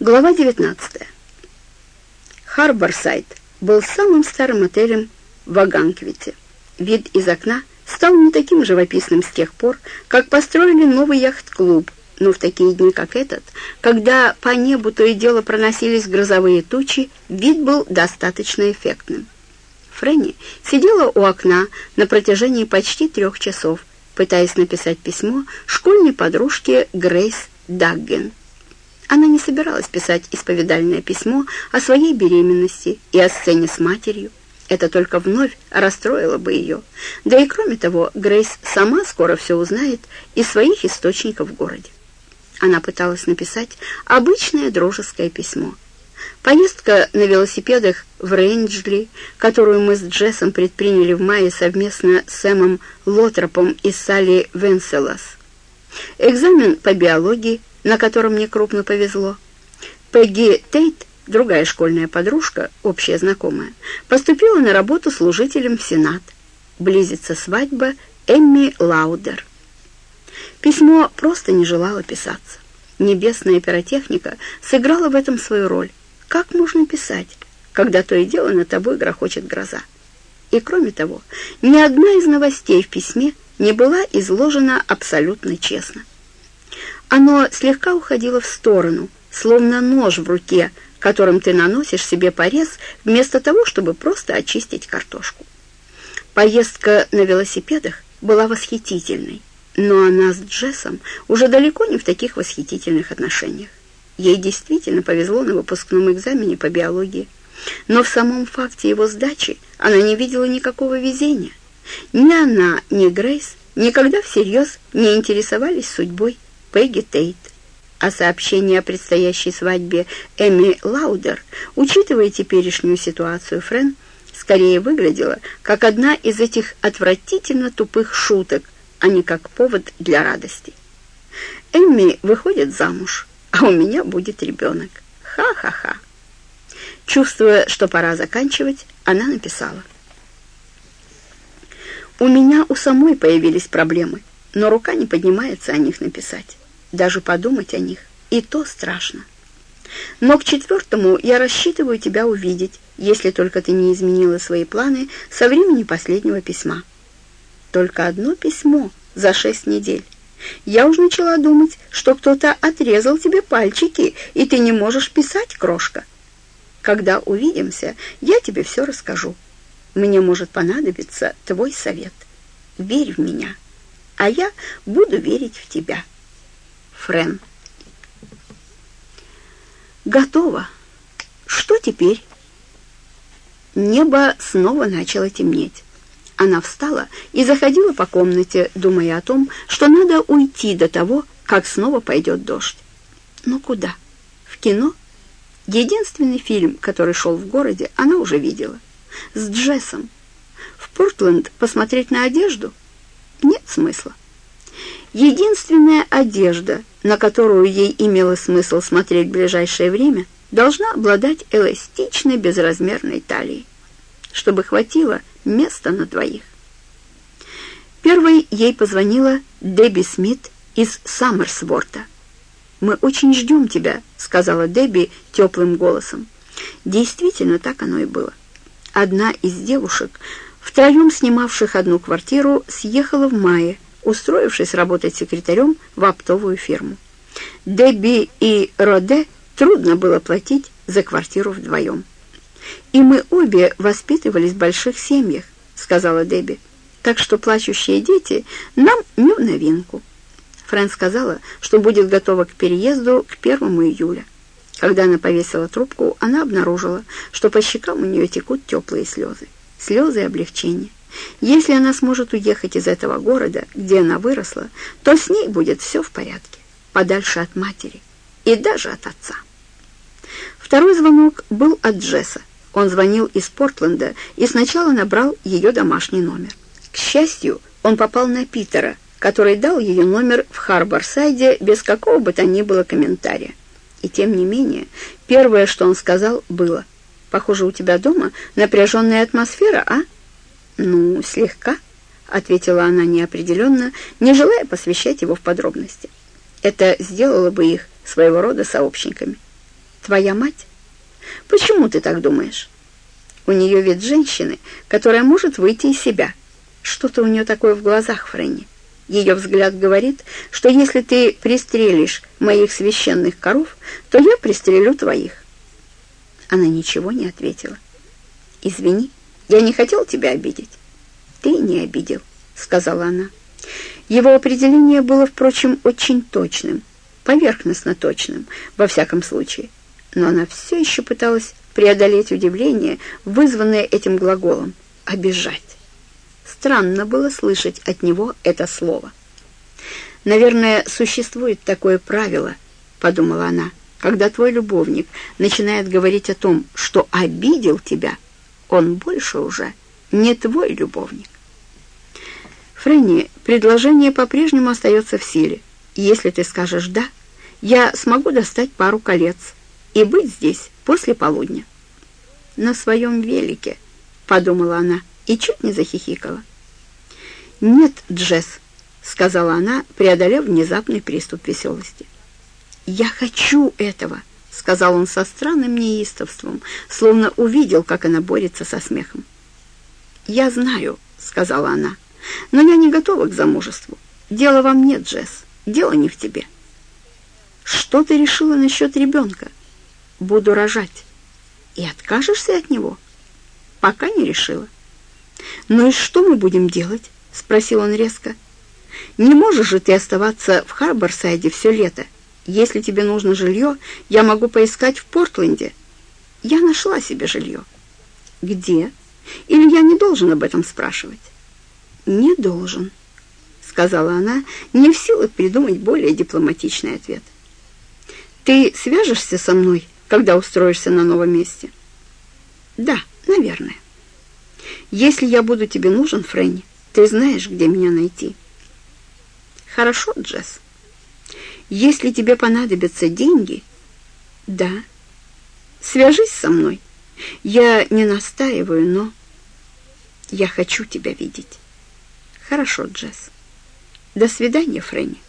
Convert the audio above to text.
Глава 19. Харборсайд был самым старым отелем в Аганквите. Вид из окна стал не таким живописным с тех пор, как построили новый яхт-клуб, но в такие дни, как этот, когда по небу то и дело проносились грозовые тучи, вид был достаточно эффектным. Фрэнни сидела у окна на протяжении почти трех часов, пытаясь написать письмо школьной подружке Грейс Дагген. Она не собиралась писать исповедальное письмо о своей беременности и о сцене с матерью. Это только вновь расстроило бы ее. Да и кроме того, Грейс сама скоро все узнает из своих источников в городе. Она пыталась написать обычное дружеское письмо. Поездка на велосипедах в Рейнджли, которую мы с Джессом предприняли в мае совместно с Сэмом Лотропом и Салли Венселас. Экзамен по биологии, на котором мне крупно повезло. Пегги Тейт, другая школьная подружка, общая знакомая, поступила на работу служителем в Сенат. Близится свадьба Эмми Лаудер. Письмо просто не желало писаться. Небесная пиротехника сыграла в этом свою роль. Как можно писать, когда то и дело над тобой грохочет гроза? И кроме того, ни одна из новостей в письме не была изложена абсолютно честно. Оно слегка уходило в сторону, словно нож в руке, которым ты наносишь себе порез, вместо того, чтобы просто очистить картошку. Поездка на велосипедах была восхитительной, но она с Джессом уже далеко не в таких восхитительных отношениях. Ей действительно повезло на выпускном экзамене по биологии, но в самом факте его сдачи она не видела никакого везения. Ни она, ни Грейс никогда всерьез не интересовались судьбой Пегги Тейт. А сообщение о предстоящей свадьбе Эми Лаудер, учитывая теперешнюю ситуацию Френ, скорее выглядело как одна из этих отвратительно тупых шуток, а не как повод для радости. Эмми выходит замуж, а у меня будет ребенок. Ха-ха-ха. Чувствуя, что пора заканчивать, она написала. У меня у самой появились проблемы, но рука не поднимается о них написать даже подумать о них, и то страшно. Но к четвертому я рассчитываю тебя увидеть, если только ты не изменила свои планы со времени последнего письма. Только одно письмо за шесть недель. Я уже начала думать, что кто-то отрезал тебе пальчики, и ты не можешь писать, крошка. Когда увидимся, я тебе все расскажу. Мне может понадобиться твой совет. Верь в меня, а я буду верить в тебя». Френ. «Готово. Что теперь?» Небо снова начало темнеть. Она встала и заходила по комнате, думая о том, что надо уйти до того, как снова пойдет дождь. Но куда? В кино? Единственный фильм, который шел в городе, она уже видела. С Джессом. В Портленд посмотреть на одежду? Нет смысла. Единственная одежда, на которую ей имело смысл смотреть в ближайшее время, должна обладать эластичной безразмерной талией, чтобы хватило места на двоих. Первой ей позвонила Дебби Смит из Саммерсворта. «Мы очень ждем тебя», — сказала Дебби теплым голосом. Действительно, так оно и было. Одна из девушек, втроем снимавших одну квартиру, съехала в мае, устроившись работать секретарем в оптовую фирму. Дебби и Роде трудно было платить за квартиру вдвоем. «И мы обе воспитывались в больших семьях», — сказала Дебби. «Так что плачущие дети нам не в новинку». Фрэн сказала, что будет готова к переезду к первому июля. Когда она повесила трубку, она обнаружила, что по щекам у нее текут теплые слезы. Слезы облегчения. Если она сможет уехать из этого города, где она выросла, то с ней будет все в порядке, подальше от матери и даже от отца. Второй звонок был от Джесса. Он звонил из Портленда и сначала набрал ее домашний номер. К счастью, он попал на Питера, который дал ее номер в Харборсайде без какого бы то ни было комментария. И тем не менее, первое, что он сказал, было «Похоже, у тебя дома напряженная атмосфера, а?» «Ну, слегка», — ответила она неопределенно, не желая посвящать его в подробности. Это сделало бы их своего рода сообщниками. Твоя мать? Почему ты так думаешь? У нее вид женщины, которая может выйти из себя. Что-то у нее такое в глазах, Фрэнни. Ее взгляд говорит, что если ты пристрелишь моих священных коров, то я пристрелю твоих. Она ничего не ответила. «Извини, я не хотел тебя обидеть». «Ты не обидел», — сказала она. Его определение было, впрочем, очень точным, поверхностно точным, во всяком случае. Но она все еще пыталась преодолеть удивление, вызванное этим глаголом «обижать». Странно было слышать от него это слово. «Наверное, существует такое правило», — подумала она, «когда твой любовник начинает говорить о том, что обидел тебя, он больше уже не твой любовник». «Фрэнни, предложение по-прежнему остается в силе. Если ты скажешь «да», я смогу достать пару колец и быть здесь после полудня». «На своем велике», — подумала она и чуть не захихикала. «Нет, Джесс», — сказала она, преодолев внезапный приступ веселости. «Я хочу этого», — сказал он со странным неистовством, словно увидел, как она борется со смехом. «Я знаю», — сказала она, — но я не готова к замужеству. Дело во мне, Джесс, дело не в тебе. Что ты решила насчет ребенка? Буду рожать. И откажешься от него? Пока не решила. Ну и что мы будем делать? Спросил он резко. Не можешь же ты оставаться в Харборсайде все лето. Если тебе нужно жилье, я могу поискать в Портленде. Я нашла себе жилье. Где? Или я не должен об этом спрашивать? «Не должен», — сказала она, не в силах придумать более дипломатичный ответ. «Ты свяжешься со мной, когда устроишься на новом месте?» «Да, наверное. Если я буду тебе нужен, Фрэнни, ты знаешь, где меня найти». «Хорошо, Джесс. Если тебе понадобятся деньги...» «Да. Свяжись со мной. Я не настаиваю, но я хочу тебя видеть». «Хорошо, Джесс. До свидания, Фрэнни».